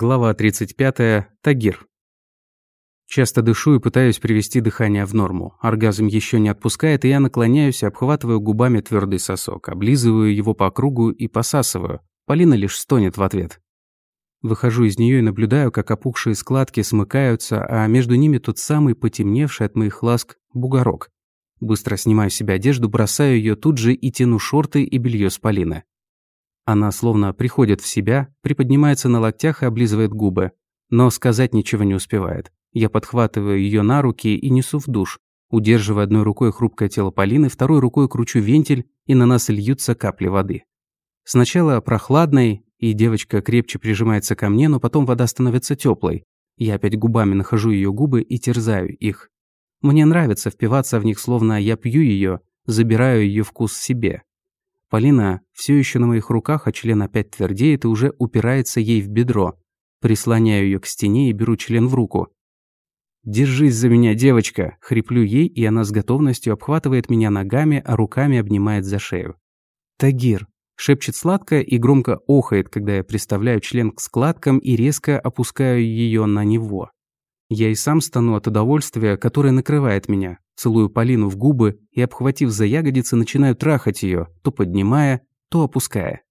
Глава 35. Тагир. Часто дышу и пытаюсь привести дыхание в норму. Оргазм еще не отпускает, и я наклоняюсь обхватываю губами твердый сосок, облизываю его по кругу и посасываю. Полина лишь стонет в ответ. Выхожу из нее и наблюдаю, как опухшие складки смыкаются, а между ними тот самый потемневший от моих ласк бугорок. Быстро снимаю с себя одежду, бросаю ее тут же и тяну шорты и белье с Полины. Она словно приходит в себя, приподнимается на локтях и облизывает губы. Но сказать ничего не успевает. Я подхватываю ее на руки и несу в душ. Удерживая одной рукой хрупкое тело Полины, второй рукой кручу вентиль, и на нас льются капли воды. Сначала прохладной, и девочка крепче прижимается ко мне, но потом вода становится теплой. Я опять губами нахожу ее губы и терзаю их. Мне нравится впиваться в них, словно я пью ее, забираю ее вкус себе. Полина все еще на моих руках, а член опять твердеет и уже упирается ей в бедро. Прислоняю ее к стене и беру член в руку. «Держись за меня, девочка!» – хриплю ей, и она с готовностью обхватывает меня ногами, а руками обнимает за шею. «Тагир!» – шепчет сладко и громко охает, когда я приставляю член к складкам и резко опускаю ее на него. Я и сам стану от удовольствия, которое накрывает меня. Целую Полину в губы и, обхватив за ягодицы, начинаю трахать ее, то поднимая, то опуская.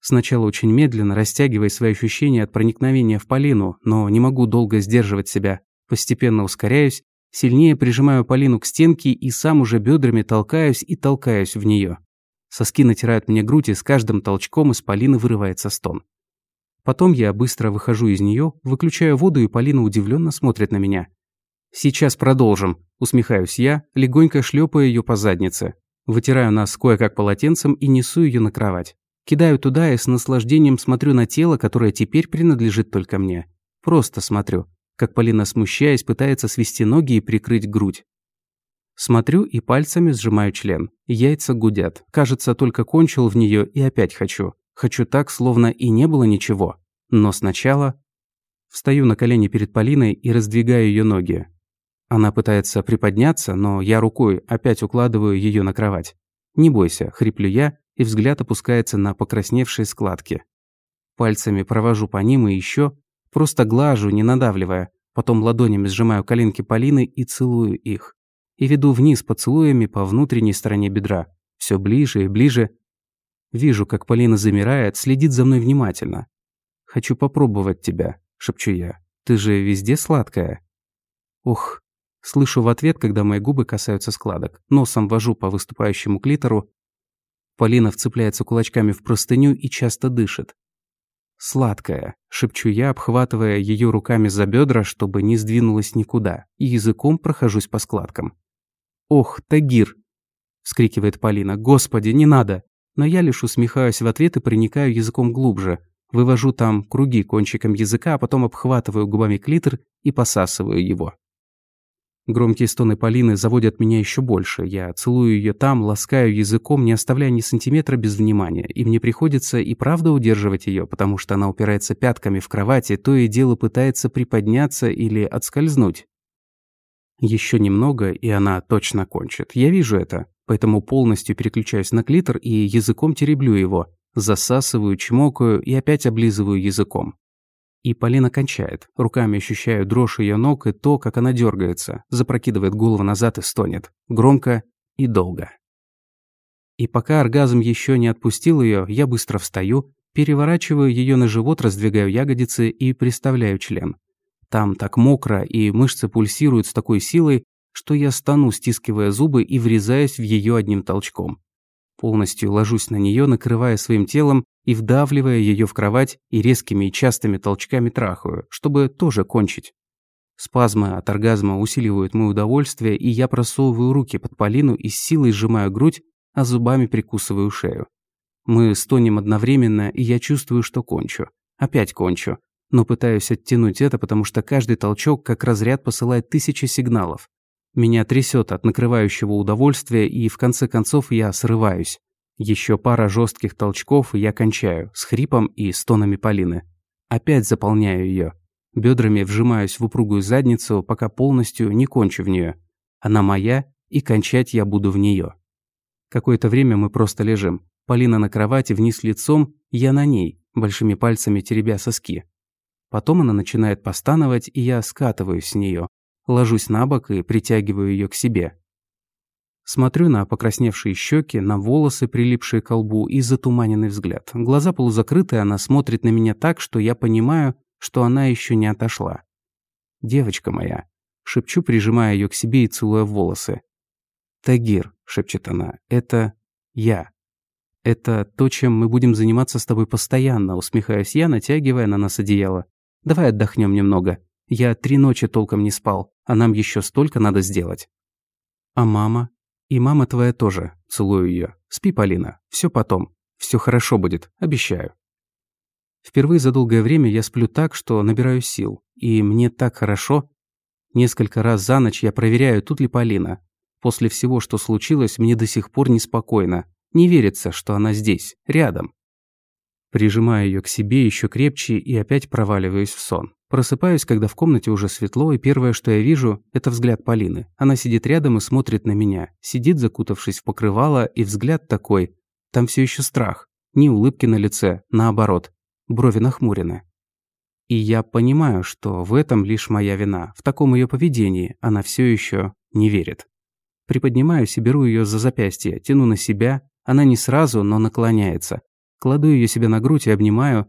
Сначала очень медленно, растягивая свои ощущения от проникновения в Полину, но не могу долго сдерживать себя. Постепенно ускоряюсь, сильнее прижимаю Полину к стенке и сам уже бедрами толкаюсь и толкаюсь в нее. Соски натирают мне грудь, и с каждым толчком из Полины вырывается стон. Потом я быстро выхожу из нее, выключаю воду, и Полина удивленно смотрит на меня. «Сейчас продолжим», – усмехаюсь я, легонько шлепаю ее по заднице. Вытираю нас кое-как полотенцем и несу ее на кровать. Кидаю туда и с наслаждением смотрю на тело, которое теперь принадлежит только мне. Просто смотрю, как Полина, смущаясь, пытается свести ноги и прикрыть грудь. Смотрю и пальцами сжимаю член. Яйца гудят. Кажется, только кончил в нее и опять хочу. Хочу так, словно и не было ничего. Но сначала... Встаю на колени перед Полиной и раздвигаю ее ноги. Она пытается приподняться, но я рукой опять укладываю ее на кровать. «Не бойся», – хриплю я, и взгляд опускается на покрасневшие складки. Пальцами провожу по ним и еще, просто глажу, не надавливая, потом ладонями сжимаю коленки Полины и целую их. И веду вниз поцелуями по внутренней стороне бедра, все ближе и ближе. Вижу, как Полина замирает, следит за мной внимательно. «Хочу попробовать тебя», – шепчу я. «Ты же везде сладкая». Ух, Слышу в ответ, когда мои губы касаются складок. Носом вожу по выступающему клитору. Полина вцепляется кулачками в простыню и часто дышит. «Сладкая», – шепчу я, обхватывая ее руками за бедра, чтобы не сдвинулась никуда, и языком прохожусь по складкам. «Ох, Тагир!» – вскрикивает Полина. «Господи, не надо!» Но я лишь усмехаюсь в ответ и проникаю языком глубже. Вывожу там круги кончиком языка, а потом обхватываю губами клитор и посасываю его. Громкие стоны Полины заводят меня еще больше. Я целую ее там, ласкаю языком, не оставляя ни сантиметра без внимания. И мне приходится и правда удерживать ее, потому что она упирается пятками в кровати, то и дело пытается приподняться или отскользнуть. Еще немного, и она точно кончит. Я вижу это, поэтому полностью переключаюсь на клитор и языком тереблю его. Засасываю, чмокаю и опять облизываю языком. И Полина кончает. Руками ощущаю дрожь ее ног и то, как она дергается, запрокидывает голову назад и стонет. Громко и долго. И пока оргазм еще не отпустил ее, я быстро встаю, переворачиваю ее на живот, раздвигаю ягодицы и приставляю член. Там так мокро, и мышцы пульсируют с такой силой, что я стану, стискивая зубы и врезаясь в ее одним толчком. Полностью ложусь на нее, накрывая своим телом и вдавливая ее в кровать и резкими и частыми толчками трахаю, чтобы тоже кончить. Спазмы от оргазма усиливают мое удовольствие, и я просовываю руки под Полину и с силой сжимаю грудь, а зубами прикусываю шею. Мы стонем одновременно, и я чувствую, что кончу. Опять кончу. Но пытаюсь оттянуть это, потому что каждый толчок, как разряд, посылает тысячи сигналов. Меня трясет от накрывающего удовольствия, и в конце концов я срываюсь. Еще пара жестких толчков, и я кончаю, с хрипом и стонами Полины. Опять заполняю ее. Бедрами вжимаюсь в упругую задницу, пока полностью не кончу в нее. Она моя, и кончать я буду в нее. Какое-то время мы просто лежим. Полина на кровати, вниз лицом, я на ней, большими пальцами теребя соски. Потом она начинает постановать, и я скатываюсь с нее, ложусь на бок и притягиваю ее к себе. Смотрю на покрасневшие щеки, на волосы, прилипшие к лбу, и затуманенный взгляд. Глаза полузакрыты, она смотрит на меня так, что я понимаю, что она еще не отошла. «Девочка моя», — шепчу, прижимая ее к себе и целуя волосы. «Тагир», — шепчет она, — «это я». «Это то, чем мы будем заниматься с тобой постоянно», — усмехаюсь я, натягивая на нас одеяло. «Давай отдохнем немного. Я три ночи толком не спал, а нам еще столько надо сделать». «А мама?» «И мама твоя тоже», — целую ее. «Спи, Полина, все потом. Все хорошо будет, обещаю». Впервые за долгое время я сплю так, что набираю сил. И мне так хорошо. Несколько раз за ночь я проверяю, тут ли Полина. После всего, что случилось, мне до сих пор неспокойно. Не верится, что она здесь, рядом. Прижимаю ее к себе еще крепче и опять проваливаюсь в сон. Просыпаюсь, когда в комнате уже светло, и первое, что я вижу, это взгляд Полины. Она сидит рядом и смотрит на меня. Сидит, закутавшись в покрывало, и взгляд такой. Там все еще страх. Ни улыбки на лице, наоборот. Брови нахмурены. И я понимаю, что в этом лишь моя вина. В таком ее поведении она все еще не верит. Приподнимаюсь и беру ее за запястье, тяну на себя. Она не сразу, но наклоняется. Кладу ее себе на грудь и обнимаю.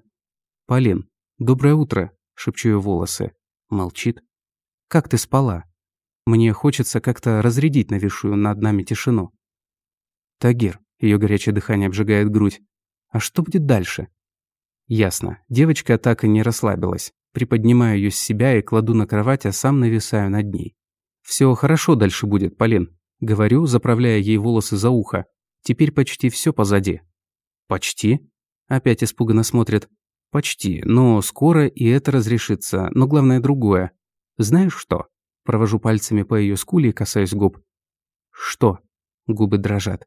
«Полин, доброе утро», шепчу ее волосы. Молчит. «Как ты спала?» Мне хочется как-то разрядить нависшую над нами тишину. Тагир, ее горячее дыхание обжигает грудь. А что будет дальше? Ясно. Девочка так и не расслабилась. Приподнимаю ее с себя и кладу на кровать, а сам нависаю над ней. Все хорошо дальше будет, Полин. Говорю, заправляя ей волосы за ухо. Теперь почти все позади. Почти? Опять испуганно смотрит. Почти, но скоро и это разрешится, но главное другое. Знаешь что? Провожу пальцами по ее скуле и касаюсь губ. Что? Губы дрожат.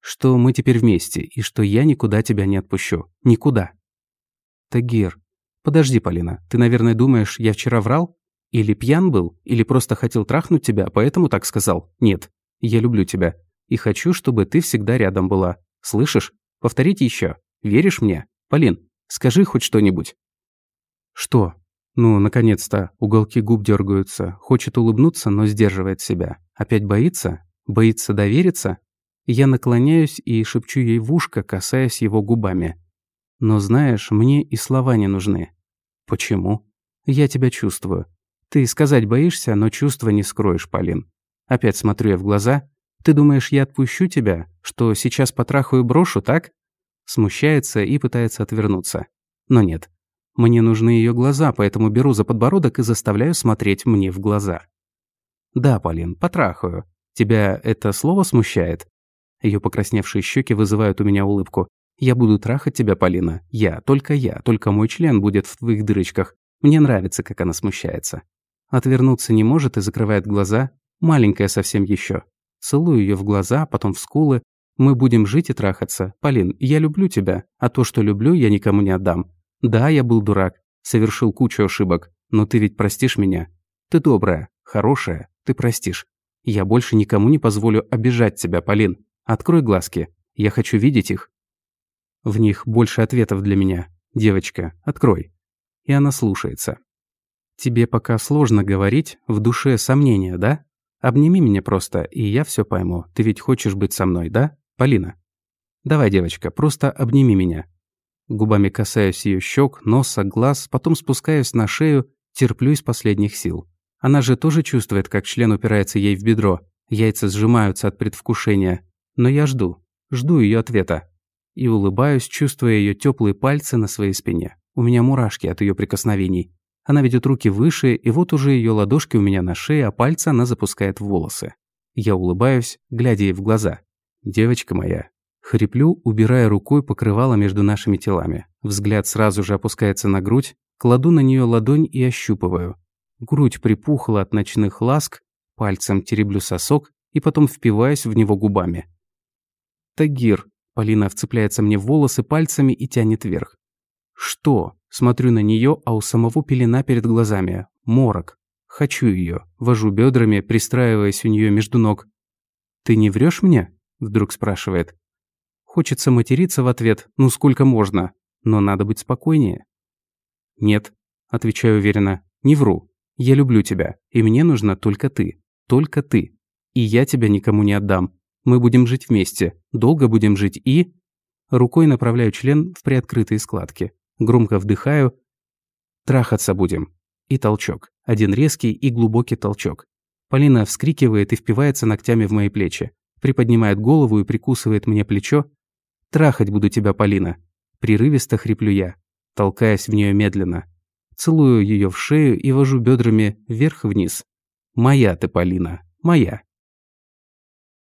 Что мы теперь вместе, и что я никуда тебя не отпущу. Никуда. Тагир. Подожди, Полина, ты, наверное, думаешь, я вчера врал? Или пьян был? Или просто хотел трахнуть тебя, поэтому так сказал? Нет. Я люблю тебя. И хочу, чтобы ты всегда рядом была. Слышишь? Повторите еще. Веришь мне? Полин, Скажи хоть что-нибудь». «Что?» Ну, наконец-то, уголки губ дергаются. Хочет улыбнуться, но сдерживает себя. Опять боится? Боится довериться? Я наклоняюсь и шепчу ей в ушко, касаясь его губами. «Но знаешь, мне и слова не нужны». «Почему?» «Я тебя чувствую. Ты сказать боишься, но чувства не скроешь, Полин». Опять смотрю я в глаза. «Ты думаешь, я отпущу тебя? Что сейчас потрахаю брошу, так?» Смущается и пытается отвернуться. Но нет. Мне нужны ее глаза, поэтому беру за подбородок и заставляю смотреть мне в глаза. «Да, Полин, потрахаю. Тебя это слово смущает?» Ее покрасневшие щеки вызывают у меня улыбку. «Я буду трахать тебя, Полина. Я, только я, только мой член будет в твоих дырочках. Мне нравится, как она смущается». Отвернуться не может и закрывает глаза. Маленькая совсем еще. Целую ее в глаза, потом в скулы, мы будем жить и трахаться. Полин, я люблю тебя, а то, что люблю, я никому не отдам. Да, я был дурак, совершил кучу ошибок, но ты ведь простишь меня. Ты добрая, хорошая, ты простишь. Я больше никому не позволю обижать тебя, Полин. Открой глазки, я хочу видеть их. В них больше ответов для меня. Девочка, открой. И она слушается. Тебе пока сложно говорить, в душе сомнения, да? Обними меня просто, и я все пойму. Ты ведь хочешь быть со мной, да? Полина. Давай, девочка, просто обними меня. Губами касаюсь ее щек, носа, глаз, потом спускаюсь на шею, терплю из последних сил. Она же тоже чувствует, как член упирается ей в бедро. Яйца сжимаются от предвкушения. Но я жду. Жду ее ответа. И улыбаюсь, чувствуя ее теплые пальцы на своей спине. У меня мурашки от ее прикосновений. Она ведет руки выше, и вот уже ее ладошки у меня на шее, а пальцы она запускает в волосы. Я улыбаюсь, глядя ей в глаза. «Девочка моя». Хриплю, убирая рукой покрывало между нашими телами. Взгляд сразу же опускается на грудь, кладу на нее ладонь и ощупываю. Грудь припухла от ночных ласк, пальцем тереблю сосок и потом впиваюсь в него губами. «Тагир», Полина вцепляется мне в волосы пальцами и тянет вверх. «Что?» Смотрю на нее, а у самого пелена перед глазами. Морок. Хочу ее. Вожу бедрами, пристраиваясь у нее между ног. «Ты не врешь мне?» Вдруг спрашивает. Хочется материться в ответ, ну сколько можно, но надо быть спокойнее. Нет. отвечаю уверенно. «Не вру. Я люблю тебя, и мне нужна только ты. Только ты. И я тебя никому не отдам. Мы будем жить вместе, долго будем жить и...» Рукой направляю член в приоткрытые складки. Громко вдыхаю. «Трахаться будем». И толчок. Один резкий и глубокий толчок. Полина вскрикивает и впивается ногтями в мои плечи. Приподнимает голову и прикусывает мне плечо. «Трахать буду тебя, Полина». Прерывисто хриплю я, толкаясь в нее медленно. Целую ее в шею и вожу бедрами вверх-вниз. «Моя ты, Полина, моя».